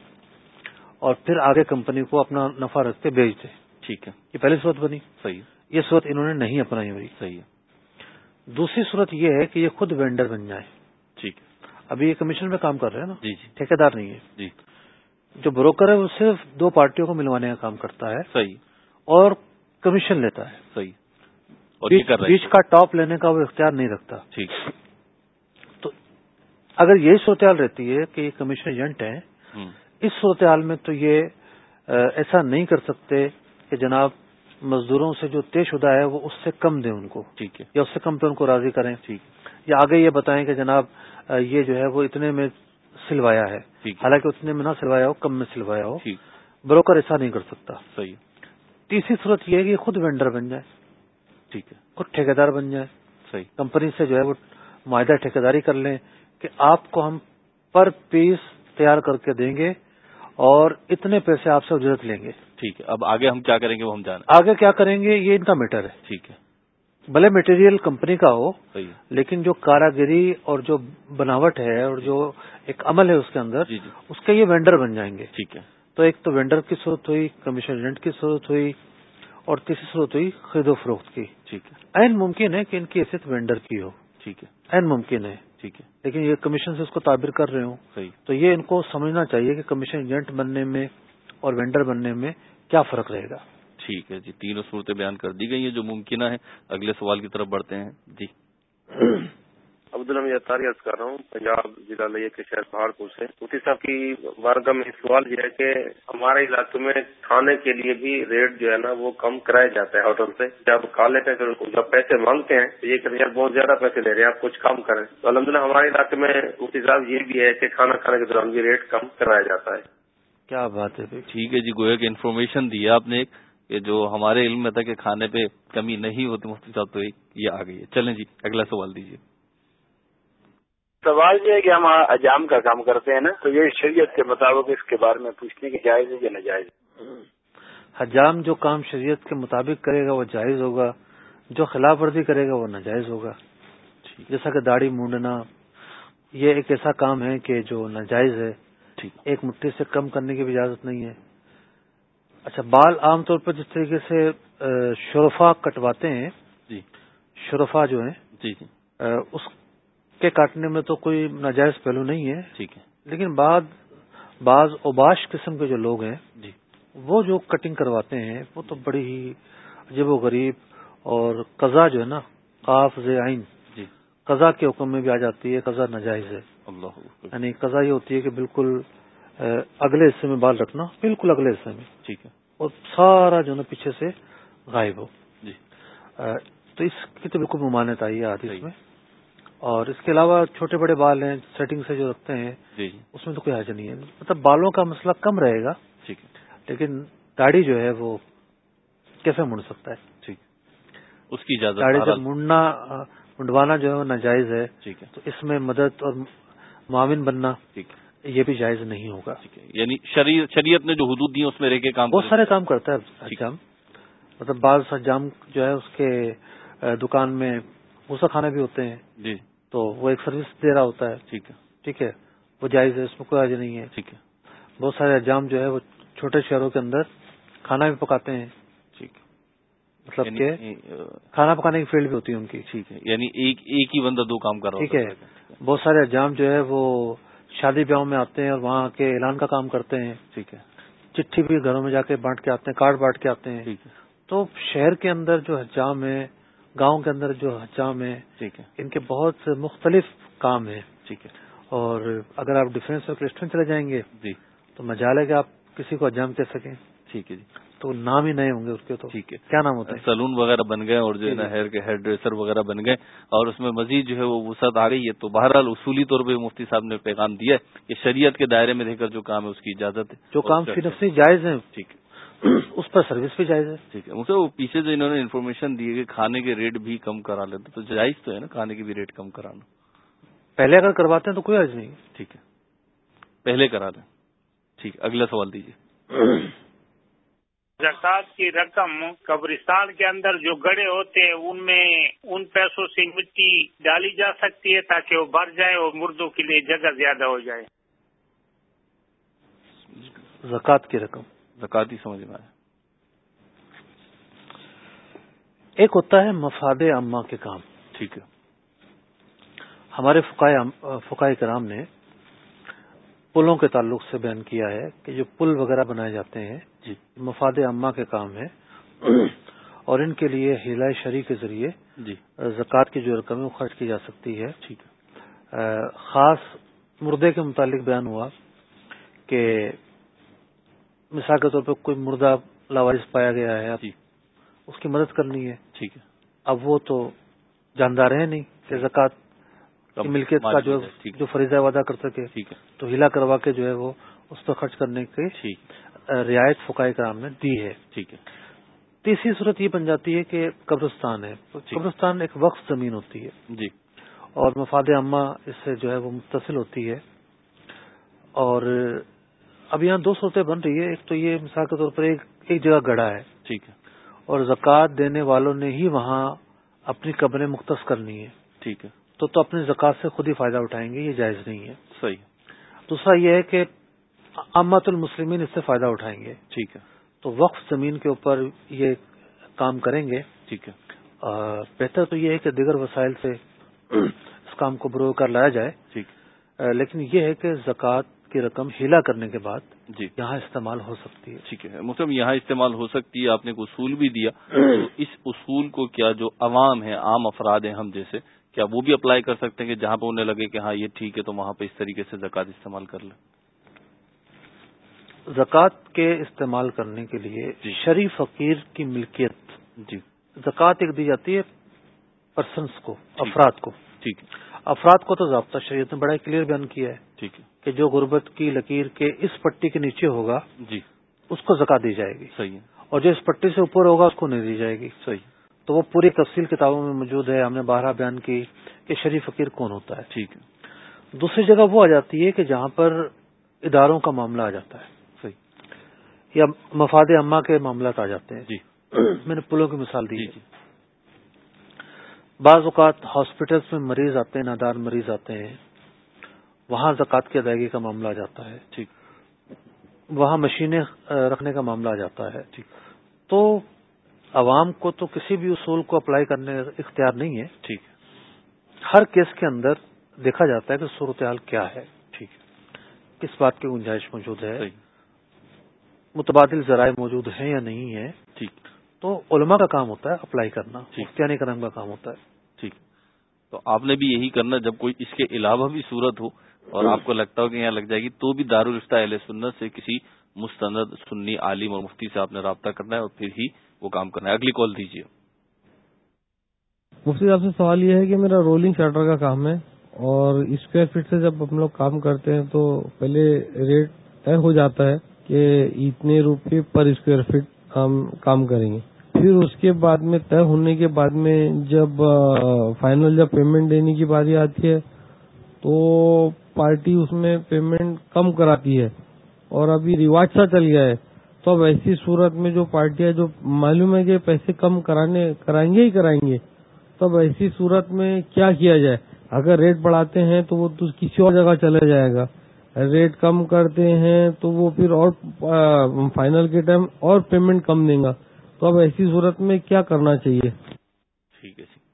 اور پھر آگے کمپنی کو اپنا نفع رکھ کے بیچ دیں۔ ٹھیک ہے۔ یہ پہلی صورت بنی۔ صحیح یہ صورت انہوں نے نہیں اپنائی ہوئی۔ صحیح ہے۔ دوسری صورت یہ ہے کہ یہ خود وینڈر بن جائیں۔ ٹھیک ہے۔ ابھی یہ کمیشن میں کام کر رہے ہیں نا؟ جی جی۔ ٹھیکیدار نہیں ہے۔ جی۔ جو بروکر ہے وہ صرف دو پارٹیوں کو ملوانے کا کام کرتا ہے صحیح۔ اور کمیشن لیتا ہے۔ صحیح۔ اور یہ بیچ کر رہے بیچ کا ٹاپ لینے کا وہ اختیار نہیں رکھتا۔ ٹھیک۔ تو اگر یہی صورتحال رہتی ہے کہ یہ کمیشن ایجنٹ ہیں اس صورتحال میں تو یہ ایسا نہیں کر سکتے کہ جناب مزدوروں سے جو طے شدہ ہے وہ اس سے کم دیں ان کو۔ ٹھیک ہے۔ یا اس سے کم پہ ان کو راضی کریں۔ ٹھیک۔ یا آگے یہ بتائیں کہ جناب یہ جو ہے وہ اتنے میں سلوایا ہے۔ حالانکہ اتنے میں نہ سلوایا ہو کم میں سلوایا ہو۔ بروکر ایسا نہیں کر سکتا۔ صحیح۔ تیسری صورت یہ ہے کہ یہ خود وینڈر بن جائے۔ ٹھیک ہے۔ خود ٹھیکیدار بن جائے۔ صحیح۔ کمپنی سے جو ہے وہ معاہدہ ٹھیکیداری کر لیں کہ آپ کو ہم پر پیس تیار کر کے دیں گے اور اتنے پیسے آپ سے اجرت لیں گے۔ ٹھیک ہے۔ اب آگے ہم کیا کریں گے وہ ہم جانیں۔ آگے کیا کریں گے یہ ان کا میٹر ہے۔ ٹھیک ہے۔ بھلے مٹیریل کمپنی کا ہو لیکن جو کاراگری اور جو بناوٹ ہے اور جو ایک عمل ہے اس کے اندر جی جی۔ اس کے یہ وینڈر بن جائیں گے۔ ٹھیک ہے۔ تو ایک تو وینڈر کی صورت ہوئی کمیشن ایجنٹ کی صورت ہوئی اور تیسری صورت ہوئی خرید و فروخت کی۔ ٹھیک ہے۔ این ممکن ہے کہ ان کی حیثیت وینڈر کی ہو۔ ٹھیک ہے۔ این ممکن ہے۔ ٹھیک ہے۔ لیکن یہ کمیشن سے اس کو تعبیر کر رہے ہوں۔ صحیح۔ تو یہ ان کو سمجھنا چاہیے کہ کمیشن ایجنٹ بننے میں اور وینڈر بننے میں کیا فرق رہے گا۔ ٹھیک ہے جی تینوں صورتیں بیان کر دی گئی ہیں جو ممکنہ ہے اگلے سوال کی طرف بڑھتے ہیں۔ جی۔ عبد الحمید اطاری عرض کر رہا ہوں پنجاب ضلع لیے کے شہر پہاڑپور سے۔ مفتی صاحب کی بارگاہ میں سوال یہ ہے کہ ہمارے علاقے میں کھانے کے لیے بھی ریٹ جو ہے نا وہ کم کرایا جاتا ہے ہوٹل سے۔ جب کھا لیتے ہیں جب پیسے مانگتے ہیں تو یہ کہ یار بہت زیادہ پیسے لے رہے ہیں آپ کچھ کم کریں۔ تو الحمد للہ ہمارے علاقے میں مفتی صاحب یہ بھی ہے کہ کھانا کھانے کے دوران بھی ریٹ کم کرایا جاتا ہے۔ کیا بات ہے ٹھیک ہے جی گویا کہ انفارمیشن دی آپ نے ایک کہ جو ہمارے علم میں تھا کہ کھانے پہ کمی نہیں ہوتی مفتی صاحب تو یہ آ گئی ہے۔ چلیں جی اگلا سوال دیجیے سوال یہ ہے کہ ہم اجام کا کام کرتے ہیں نا تو یہ شریعت کے مطابق اس کے بارے میں پوچھنے کی جائز ہے یا ناجائز حجام جو کام شریعت کے مطابق کرے گا وہ جائز ہوگا جو خلاف ورزی کرے گا وہ ناجائز ہوگا۔ جیسا کہ داڑھی مونڈنا یہ ایک ایسا کام ہے کہ جو ناجائز ہے۔ ایک مٹھی سے کم کرنے کی بھی اجازت نہیں ہے۔ اچھا بال عام طور پر جس طریقے سے شرفا کٹواتے ہیں جی۔ شرفا جو ہیں جی جی۔ اس کے کاٹنے میں تو کوئی ناجائز پہلو نہیں ہے ٹھیک ہے۔ لیکن بعد بعض اوباش قسم کے جو لوگ ہیں جی۔ وہ جو کٹنگ کرواتے ہیں وہ تو بڑی ہی عجیب و غریب اور قزا جو ہے نا قاف آئین جی۔ قزا کے حکم میں بھی آ جاتی ہے قزا ناجائز ہے۔ اللہ یعنی قزا یہ ہوتی ہے کہ بالکل اگلے حصے میں بال رکھنا بالکل اگلے حصے میں۔ ٹھیک ہے۔ اور سارا جو ہے نا پیچھے سے غائب ہو۔ جی۔ تو اس کی تو بالکل ممانت آئی ہے حادث میں۔ اور اس کے علاوہ چھوٹے بڑے بال ہیں سیٹنگ سے جو رکھتے ہیں جی اس میں تو کوئی حاجت نہیں ہے۔ مطلب بالوں کا مسئلہ کم رہے گا ٹھیک ہے۔ لیکن داڑھی جو ہے وہ کیسے مڑ سکتا ہے؟ ٹھیک۔ اس کی اجازت داڑھی جب مڑنا منڈوانا جو ہے وہ ناجائز ہے ٹھیک ہے۔ تو اس میں مدد اور معاون بننا ٹھیک یہ بھی جائز نہیں ہوگا۔ یعنی شریعت نے جو حدود دی اس میں رہ کے کام بہت سارے کام کرتا ہے حجام مطلب بعض حجام جو ہے اس کے دکان میں غصہ کھانے بھی ہوتے ہیں۔ جی۔ تو وہ ایک سروس دے رہا ہوتا ہے۔ ٹھیک ہے۔ ٹھیک ہے۔ وہ جائز ہے اس میں کوئی حاجت نہیں ہے۔ ٹھیک ہے۔ بہت سارے حجام جو ہے وہ چھوٹے شہروں کے اندر کھانا بھی پکاتے ہیں۔ ٹھیک مطلب یعنی کہ کھانا پکانے کی فیلڈ بھی ہوتی ہے ان کی۔ ٹھیک ہے۔ یعنی ایک ایک ہی بندہ دو کام کر رہا ٹھیک ہے۔ بہت سارے حجام جو ہے وہ شادی بیاہوں میں آتے ہیں اور وہاں کے اعلان کا کام کرتے ہیں۔ ٹھیک ہے۔ چٹھی بھی گھروں میں جا کے بانٹ کے آتے ہیں کارڈ بانٹ کے آتے ہیں۔ ٹھیک ہے۔ تو شہر کے اندر جو حجام ہے گاؤں کے اندر جو حجام ہے ٹھیک ہے۔ ان کے بہت سے مختلف کام ہیں۔ ٹھیک ہے۔ اور اگر آپ ڈیفینس اور ریسٹورینٹ چلے جائیں گے جی۔ تو مجال ہے کہ آپ کسی کو حجام کہہ سکیں۔ ٹھیک ہے جی۔ تو نام ہی نئے ہوں گے اس کے تو۔ ٹھیک ہے۔ کیا نام ہوتا ہے؟ سلون وغیرہ بن گئے اور جو ہے نا ہیئر کے ہیئر ڈریسر وغیرہ بن گئے اور اس میں مزید جو ہے وہ وسعت آ رہی ہے۔ تو بہرحال اصولی طور پہ مفتی صاحب نے پیغام دیا ہے کہ شریعت کے دائرے میں رہ کر جو کام ہے اس کی اجازت ہے۔ جو کام فی نفسی جائز ہیں۔ ٹھیک *clears throat* اس پر سروس بھی جائز ہے۔ ٹھیک ہے۔ مجھے وہ پیچھے سے انہوں نے انفارمیشن دی ہے کہ کھانے کے ریٹ بھی کم کرا لیتے تو جائز تو ہے نا کھانے کے بھی ریٹ کم کرانا؟ پہلے اگر کرواتے ہیں تو کوئی عرض نہیں۔ ٹھیک ہے۔ پہلے کرا دیں۔ ٹھیک اگلا سوال دیجیے *clears throat* زکات کی رقم قبرستان کے اندر جو گڑے ہوتے ہیں ان میں ان پیسوں سے مٹی ڈالی جا سکتی ہے تاکہ وہ بڑھ جائے اور مردوں کے لیے جگہ زیادہ ہو جائے۔ زکات کی رقم۔ زکات ہی سمجھ میں آئے۔ ایک ہوتا ہے مفاد عامہ کے کام ٹھیک ہے۔ ہمارے فقائے کرام نے پلوں کے تعلق سے بیان کیا ہے کہ جو پل وغیرہ بنائے جاتے ہیں جی۔ مفاد عامہ کے کام ہے اور ان کے لیے ہلا شری کے ذریعے جی۔ زکوٰۃ کی جو رقم ہے وہ خرچ کی جا سکتی ہے۔ ٹھیک ہے۔ خاص مردے کے متعلق بیان ہوا کہ مثال کے طور پہ کوئی مردہ لاوارث پایا گیا ہے جی۔ اس کی مدد کرنی ہے۔ ٹھیک ہے۔ اب وہ تو جاندار ہے نہیں کہ زکوٰۃ کی ملکیت کا جو جو فریضہ وعدہ کر سکے ٹھیک ہے۔ تو ہلا کروا کے جو ہے وہ اس پر خرچ کرنے کی رعایت فقائے کرام نے دی ہے۔ ٹھیک ہے۔ تیسری صورت یہ بن جاتی ہے کہ قبرستان ہے۔ قبرستان ایک وقف زمین ہوتی ہے۔ جی۔ اور مفاد عامہ اس سے جو ہے وہ متصل ہوتی ہے۔ اور اب یہاں دو صورتیں بن رہی ہے ایک تو یہ مثال کے طور پر ایک ایک جگہ گڑا ہے۔ ٹھیک ہے۔ اور زکوٰۃ دینے والوں نے ہی وہاں اپنی قبریں مختص کرنی ہے ٹھیک ہے۔ تو تو اپنی زکوٰۃ سے خود ہی فائدہ اٹھائیں گے یہ جائز نہیں ہے۔ صحیح دوسرا یہ ہے کہ امت المسلمین اس سے فائدہ اٹھائیں گے۔ ٹھیک ہے۔ تو وقف زمین کے اوپر یہ کام کریں گے۔ ٹھیک ہے۔ بہتر تو یہ ہے کہ دیگر وسائل سے اس کام کو برو کر لایا جائے۔ ٹھیک۔ لیکن یہ ہے کہ زکوٰۃ کی رقم ہیلا کرنے کے بعد جی۔ یہاں استعمال ہو سکتی ہے۔ ٹھیک ہے۔ مطلب یہاں استعمال ہو سکتی ہے۔ آپ نے ایک اصول بھی دیا۔ تو اس اصول کو کیا جو عوام ہے عام افراد ہیں ہم جیسے کیا وہ بھی اپلائی کر سکتے ہیں کہ جہاں پہ انہیں لگے کہ ہاں یہ ٹھیک ہے تو وہاں پہ اس طریقے سے زکوٰۃ استعمال کر لیں؟ زکوٰۃ کے استعمال کرنے کے لیے جی۔ شریف فقیر کی ملکیت۔ جی۔ زکوٰۃ ایک دی جاتی ہے پرسنس کو افراد کو۔ ٹھیک۔ ہے افراد کو تو ضابطہ شریعت نے بڑا کلیئر بیان کیا ہے ٹھیک ہے۔ کہ جو غربت کی لکیر کے اس پٹی کے نیچے ہوگا جی۔ اس کو زکا دی جائے گی۔ صحیح ہے۔ اور جو اس پٹی سے اوپر ہوگا اس کو نہیں دی جائے گی۔ صحیح۔ تو وہ پوری تفصیل کتابوں میں موجود ہے۔ ہم نے بارہ بیان کی کہ شریف فقیر کون ہوتا ہے۔ ٹھیک ہے۔ دوسری جگہ وہ آ جاتی ہے کہ جہاں پر اداروں کا معاملہ آ جاتا ہے۔ صحیح۔ یا مفاد عامہ کے معاملات آ جاتے ہیں۔ جی۔ میں نے پلوں کی مثال دی جی جی۔ بعض اوقات ہاسپٹلس میں مریض آتے ہیں نادار مریض آتے ہیں وہاں زکوٰۃ کی ادائیگی کا معاملہ آ جاتا ہے ٹھیک۔ وہاں مشینیں رکھنے کا معاملہ آ جاتا ہے ٹھیک۔ تو عوام کو تو کسی بھی اصول کو اپلائی کرنے کا اختیار نہیں ہے ٹھیک۔ ہر کیس کے اندر دیکھا جاتا ہے کہ صورتحال کیا ہے ٹھیک۔ کس بات کی گنجائش موجود ہے متبادل ذرائع موجود ہیں یا نہیں ہے ٹھیک۔ تو علماء کا کام ہوتا ہے اپلائی کرنا ٹھیک۔ مفتیانی کرم کا کام ہوتا ہے۔ ٹھیک تو آپ نے بھی یہی کرنا جب کوئی اس کے علاوہ بھی صورت ہو اور آپ کو لگتا ہو کہ یہاں لگ جائے گی تو بھی دارالفتہ اہل سنت سے کسی مستند سنی عالم اور مفتی سے آپ نے رابطہ کرنا ہے اور پھر ہی وہ کام کرنا ہے۔ اگلی کال دیجیے۔ مفتی صاحب سے سوال یہ ہے کہ میرا رولنگ شٹر کا کام ہے اور اسکوائر فٹ سے جب ہم لوگ کام کرتے ہیں تو پہلے ریٹ طے ہو جاتا ہے کہ اتنے روپے پر اسکوائر فٹ ہم کام کریں گے۔ پھر اس کے بعد میں طے ہونے کے بعد میں جب فائنل جب پیمنٹ دینے کی باری آتی ہے، تو پارٹی اس میں پیمنٹ کم کراتی ہے اور ابھی رواج سا چل گیا ہے۔ تو اب ایسی صورت میں جو پارٹیاں جو معلوم ہے کہ پیسے کم کرانے، کرائیں گے ہی کرائیں گے تب ایسی صورت میں کیا کیا جائے؟ اگر ریٹ بڑھاتے ہیں تو وہ تو کسی اور جگہ چلا جائے گا۔ ریٹ کم کرتے ہیں تو وہ پھر اور فائنل کے ٹائم اور پیمنٹ کم دیں گا۔ تو اب ایسی صورت میں کیا کرنا چاہیے؟ ٹھیک ہے جی۔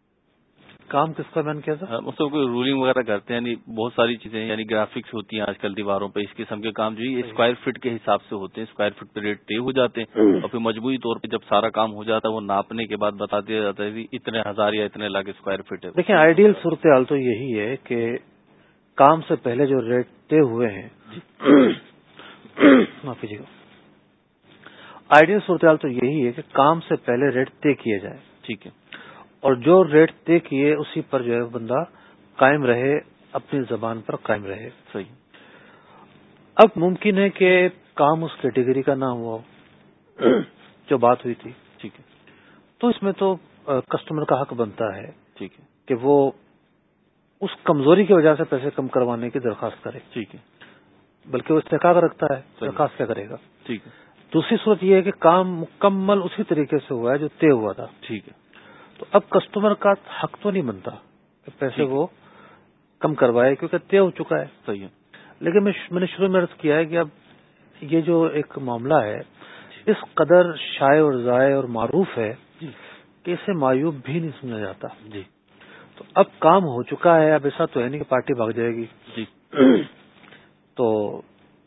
کام کس کا بیان کیا تھا؟ ہاں، مطلب کوئی رولنگ وغیرہ کرتے ہیں یعنی بہت ساری چیزیں یعنی گرافکس ہوتی ہیں آج کل دیواروں پہ اس قسم کے کام جو یہ اسکوائر فٹ کے حساب سے ہوتے ہیں۔ اسکوائر فٹ پہ ریٹ طے ہو جاتے ہیں اور پھر مجموعی طور پہ جب سارا کام ہو جاتا ہے وہ ناپنے کے بعد بتا دیا جاتا ہے کہ اتنے ہزار یا اتنے لاکھ اسکوائر فٹ ہے۔ دیکھیں آئیڈیل صورتحال تو یہی ہے کہ کام سے پہلے جو ریٹ طے ہوئے ہیں۔ معاف کیجیے گا آئیڈیل صورتحال تو یہی ہے کہ کام سے پہلے ریٹ طے کیے جائیں۔ ٹھیک ہے۔ اور جو ریٹ طے کیے اسی پر جو ہے بندہ قائم رہے اپنی زبان پر قائم رہے۔ صحیح۔ اب ممکن ہے کہ کام اس کیٹیگری کا نہ ہوا ہو۔ *coughs* جو بات ہوئی تھی۔ ٹھیک ہے۔ تو اس میں تو کسٹمر کا حق بنتا ہے ٹھیک ہے۔ کہ وہ اس کمزوری کی وجہ سے پیسے کم کروانے کی درخواست کرے۔ ٹھیک ہے۔ بلکہ وہ استحقاق رکھتا ہے۔ درخواست کیا کرے گا؟ ٹھیک ہے۔ دوسری صورت یہ ہے کہ کام مکمل اسی طریقے سے ہوا ہے جو طے ہوا تھا۔ ٹھیک ہے۔ تو اب کسٹمر کا حق تو نہیں بنتا پیسے وہ کم کروائے کیونکہ طے ہو چکا ہے۔ صحیح ہے۔ لیکن میں نے شروع میں عرض کیا ہے کہ اب یہ جو ایک معاملہ ہے اس قدر شائع اور ضائع اور معروف ہے کہ اسے معیوب بھی نہیں سمجھا جاتا۔ جی۔ تو اب کام ہو چکا ہے اب ایسا تو ہے نہیں کہ پارٹی بھاگ جائے گی۔ جی۔ تو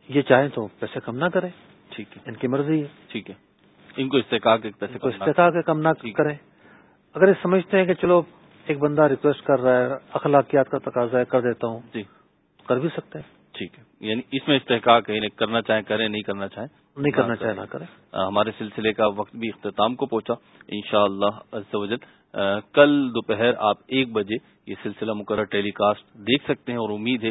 یہ چاہیں تو پیسے کم نہ کریں۔ ٹھیک ہے۔ ان کی مرضی ہے۔ ٹھیک ہے۔ ان کو استحقاق ایک پیسے کو استحقاق کم نہ کریں۔ اگر یہ سمجھتے ہیں کہ چلو ایک بندہ ریکویسٹ کر رہا ہے اخلاقیات کا تقاضا ہے کر دیتا ہوں جی۔ کر بھی سکتے ہیں۔ ٹھیک ہے۔ یعنی اس میں استحقاق ہے کرنا چاہیں کریں نہیں کرنا چاہیں۔ نہیں کرنا چاہیں نہ کریں۔ ہمارے سلسلے کا وقت بھی اختتام کو پہنچا۔ ان شاء اللہ کل دوپہر آپ ایک بجے یہ سلسلہ مقرر ٹیلی کاسٹ دیکھ سکتے ہیں اور امید ہے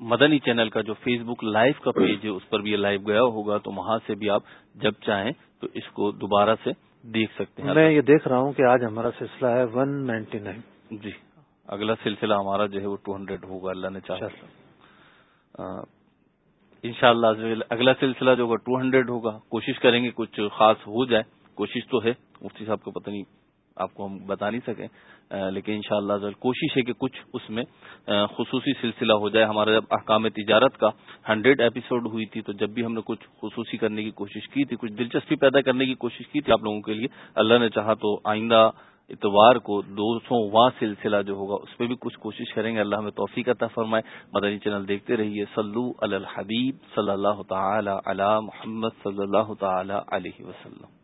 مدنی چینل کا جو فیس بک لائیو کا پیج ہے اس پر بھی یہ لائیو گیا ہوگا تو وہاں سے بھی آپ جب چاہیں تو اس کو دوبارہ سے دیکھ سکتے ہیں۔ میں یہ دیکھ رہا ہوں کہ آج ہمارا سلسلہ ہے ون نائنٹی نائن جی اگلا سلسلہ ہمارا جو ہے وہ ٹو ہنڈریڈ ہوگا اللہ نے چاہا۔ ان شاء اللہ اگلا سلسلہ جو ہوگا ٹو ہنڈریڈ ہوگا۔ کوشش کریں گے کچھ خاص ہو جائے کوشش تو ہے۔ مفتی صاحب کو پتہ نہیں آپ کو ہم بتا نہیں سکیں لیکن ان شاء اللہ کوشش ہے کہ کچھ اس میں خصوصی سلسلہ ہو جائے۔ ہمارا جب احکام تجارت کا ہنڈریڈ ایپیسوڈ ہوئی تھی، تو جب بھی ہم نے کچھ خصوصی کرنے کی کوشش کی تھی، کچھ دلچسپی پیدا کرنے کی کوشش کی تھی آپ لوگوں کے لیے، اللہ نے چاہا تو آئندہ اتوار کو دو سو واں سلسلہ جو ہوگا، اس میں بھی کچھ کوشش کریں گے۔ اللہ ہمیں توفیق عطا فرمائے۔ مدنی چینل دیکھتے رہیے۔ سلو الحبیب صلی اللہ تعالی علی محمد صلی اللہ تعالی علیہ وسلم۔